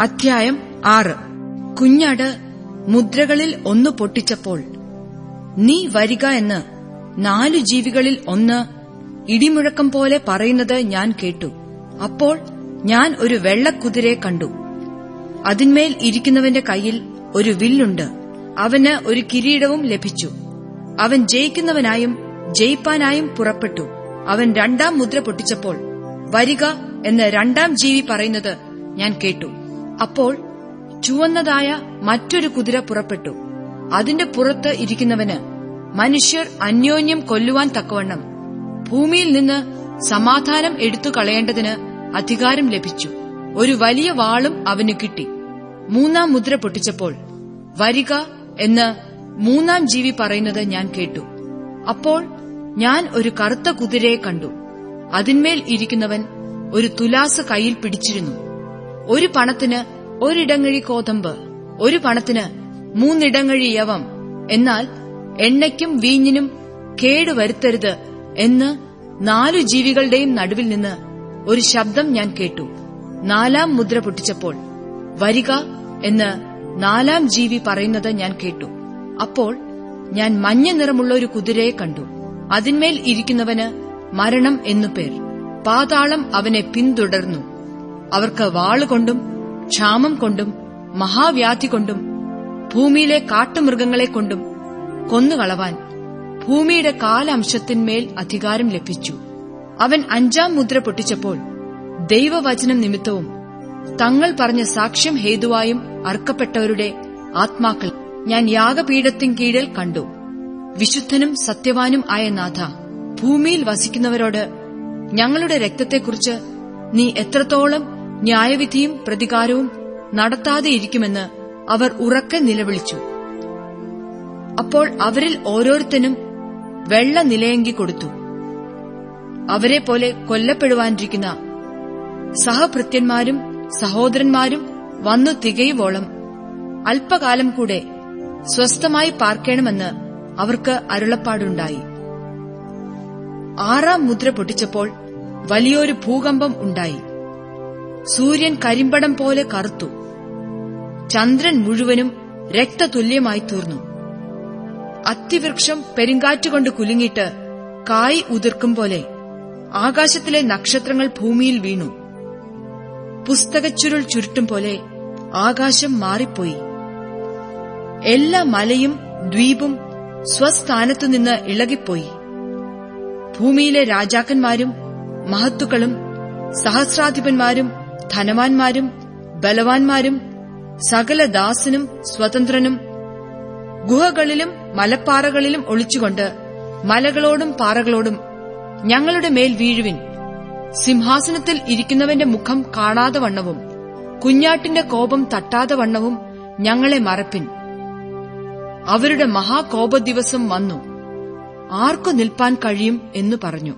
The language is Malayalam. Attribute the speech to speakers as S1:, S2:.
S1: അധ്യായം ആറ്. കുഞ്ഞാട് മുദ്രകളിൽ ഒന്ന് പൊട്ടിച്ചപ്പോൾ നീ വരിക എന്ന് നാലു ജീവികളിൽ ഒന്ന് ഇടിമുഴക്കം പോലെ പറയുന്നത് ഞാൻ കേട്ടു. അപ്പോൾ ഞാൻ ഒരു വെള്ളക്കുതിരെ കണ്ടു. അതിന്മേൽ ഇരിക്കുന്നവന്റെ കയ്യിൽ ഒരു വില്ലുണ്ട്. അവന് ഒരു കിരീടവും ലഭിച്ചു. അവൻ ജയിക്കുന്നവനായും ജയിപ്പാനായും പുറപ്പെട്ടു. അവൻ രണ്ടാം മുദ്ര പൊട്ടിച്ചപ്പോൾ വരിക എന്ന് രണ്ടാം ജീവി പറയുന്നത് ഞാൻ കേട്ടു. അപ്പോൾ ചുവന്നതായ മറ്റൊരു കുതിര പുറപ്പെട്ടു. അതിന്റെ പുറത്ത് ഇരിക്കുന്നവന് മനുഷ്യർ അന്യോന്യം കൊല്ലുവാൻ തക്കവണ്ണം ഭൂമിയിൽ നിന്ന് സമാധാനം എടുത്തു കളയേണ്ടതിന് അധികാരം ലഭിച്ചു. ഒരു വലിയ വാളും അവന് കിട്ടി. മൂന്നാം മുദ്ര പൊട്ടിച്ചപ്പോൾ വരിക എന്ന് മൂന്നാം ജീവി പറയുന്നത് ഞാൻ കേട്ടു. അപ്പോൾ ഞാൻ ഒരു കറുത്ത കുതിരയെ കണ്ടു. അതിന്മേൽ ഇരിക്കുന്നവൻ ഒരു തുലാസ് കയ്യിൽ പിടിച്ചിരുന്നു. ഒരു പണത്തിന് ഒരിടങ്ങഴി കോതമ്പ് ഒരു പണത്തിന് മൂന്നിടങ്ങഴി യവം. എന്നാൽ എണ്ണയ്ക്കും വീഞ്ഞിനും കേടുവരുത്തരുത് എന്ന് നാലു ജീവികളുടെയും നടുവിൽ നിന്ന് ഒരു ശബ്ദം ഞാൻ കേട്ടു. നാലാം മുദ്ര പൊട്ടിച്ചപ്പോൾ വരിക എന്ന് നാലാം ജീവി പറയുന്നത് ഞാൻ കേട്ടു. അപ്പോൾ ഞാൻ മഞ്ഞ നിറമുള്ള ഒരു കുതിരയെ കണ്ടു. അതിന്മേൽ ഇരിക്കുന്നവന് മരണം എന്നു പേർ. പാതാളം അവനെ പിന്തുടർന്നു. അവർക്ക് വാളുകൊണ്ടും ക്ഷാമം കൊണ്ടും മഹാവ്യാധി കൊണ്ടും ഭൂമിയിലെ കാട്ടുമൃഗങ്ങളെ കൊണ്ടും കൊന്നുകളവാൻ ഭൂമിയുടെ കാലംശത്തിന്മേൽ അധികാരം ലഭിച്ചു. അവൻ അഞ്ചാം മുദ്ര പൊട്ടിച്ചപ്പോൾ ദൈവവചനം നിമിത്തവും തങ്ങൾ പറഞ്ഞ സാക്ഷ്യം ഹേതുവായും അർക്കപ്പെട്ടവരുടെ ആത്മാക്കൾ ഞാൻ യാഗപീഠത്തിൻ കീഴിൽ കണ്ടു. വിശുദ്ധനും സത്യവാനും ആയ നാഥ ഭൂമിയിൽ വസിക്കുന്നവരോട് ഞങ്ങളുടെ രക്തത്തെക്കുറിച്ച് നീ എത്രത്തോളം ന്യായവിധിയും പ്രതികാരവും നടത്താതെയിരിക്കുമെന്ന് അവർ ഉറക്കെ നിലവിളിച്ചു. അപ്പോൾ അവരിൽ ഓരോരുത്തനും വെള്ള നിലയങ്കി കൊടുത്തു. അവരെ പോലെ കൊല്ലപ്പെടുവാനിരിക്കുന്ന സഹഭൃത്യന്മാരും സഹോദരന്മാരും വന്നു തികയുവോളം അല്പകാലം കൂടെ സ്വസ്ഥമായി പാർക്കണമെന്ന് അവർക്ക് അരുളപ്പാടുണ്ടായി. ആറാം മുദ്ര പൊട്ടിച്ചപ്പോൾ വലിയൊരു ഭൂകമ്പം ഉണ്ടായി. സൂര്യൻ കരിമ്പടം പോലെ കറുത്തു. ചന്ദ്രൻ മുഴുവനും രക്തതുല്യമായി തീർന്നു. അത്തിവൃക്ഷം പെരുങ്കാറ്റുകൊണ്ട് കുലുങ്ങിയിട്ട് കായ് ഉതിർക്കും പോലെ ആകാശത്തിലെ നക്ഷത്രങ്ങൾ ഭൂമിയിൽ വീണു. പുസ്തകച്ചുരുൾ ചുരുട്ടും പോലെ ആകാശം മാറിപ്പോയി. എല്ലാ മലയും ദ്വീപും സ്വസ്ഥാനത്തുനിന്ന് ഇളകിപ്പോയി. ഭൂമിയിലെ രാജാക്കന്മാരും മഹത്തുക്കളും സഹസ്രാധിപന്മാരും ധനവാന്മാരും ബലവാന്മാരും സകല ദാസനും സ്വതന്ത്രനും ഗുഹകളിലും മലപ്പാറകളിലും ഒളിച്ചുകൊണ്ട് മലകളോടും പാറകളോടും ഞങ്ങളുടെ മേൽ വീഴുവിൻ. സിംഹാസനത്തിൽ ഇരിക്കുന്നവന്റെ മുഖം കാണാതെ വണ്ണവും കുഞ്ഞാട്ടിന്റെ കോപം തട്ടാതെ വണ്ണവും ഞങ്ങളെ മറപ്പിൻ. അവരുടെ മഹാകോപദിവസം വന്നു. ആർക്കു നിൽപ്പാൻ കഴിയും എന്നു പറഞ്ഞു.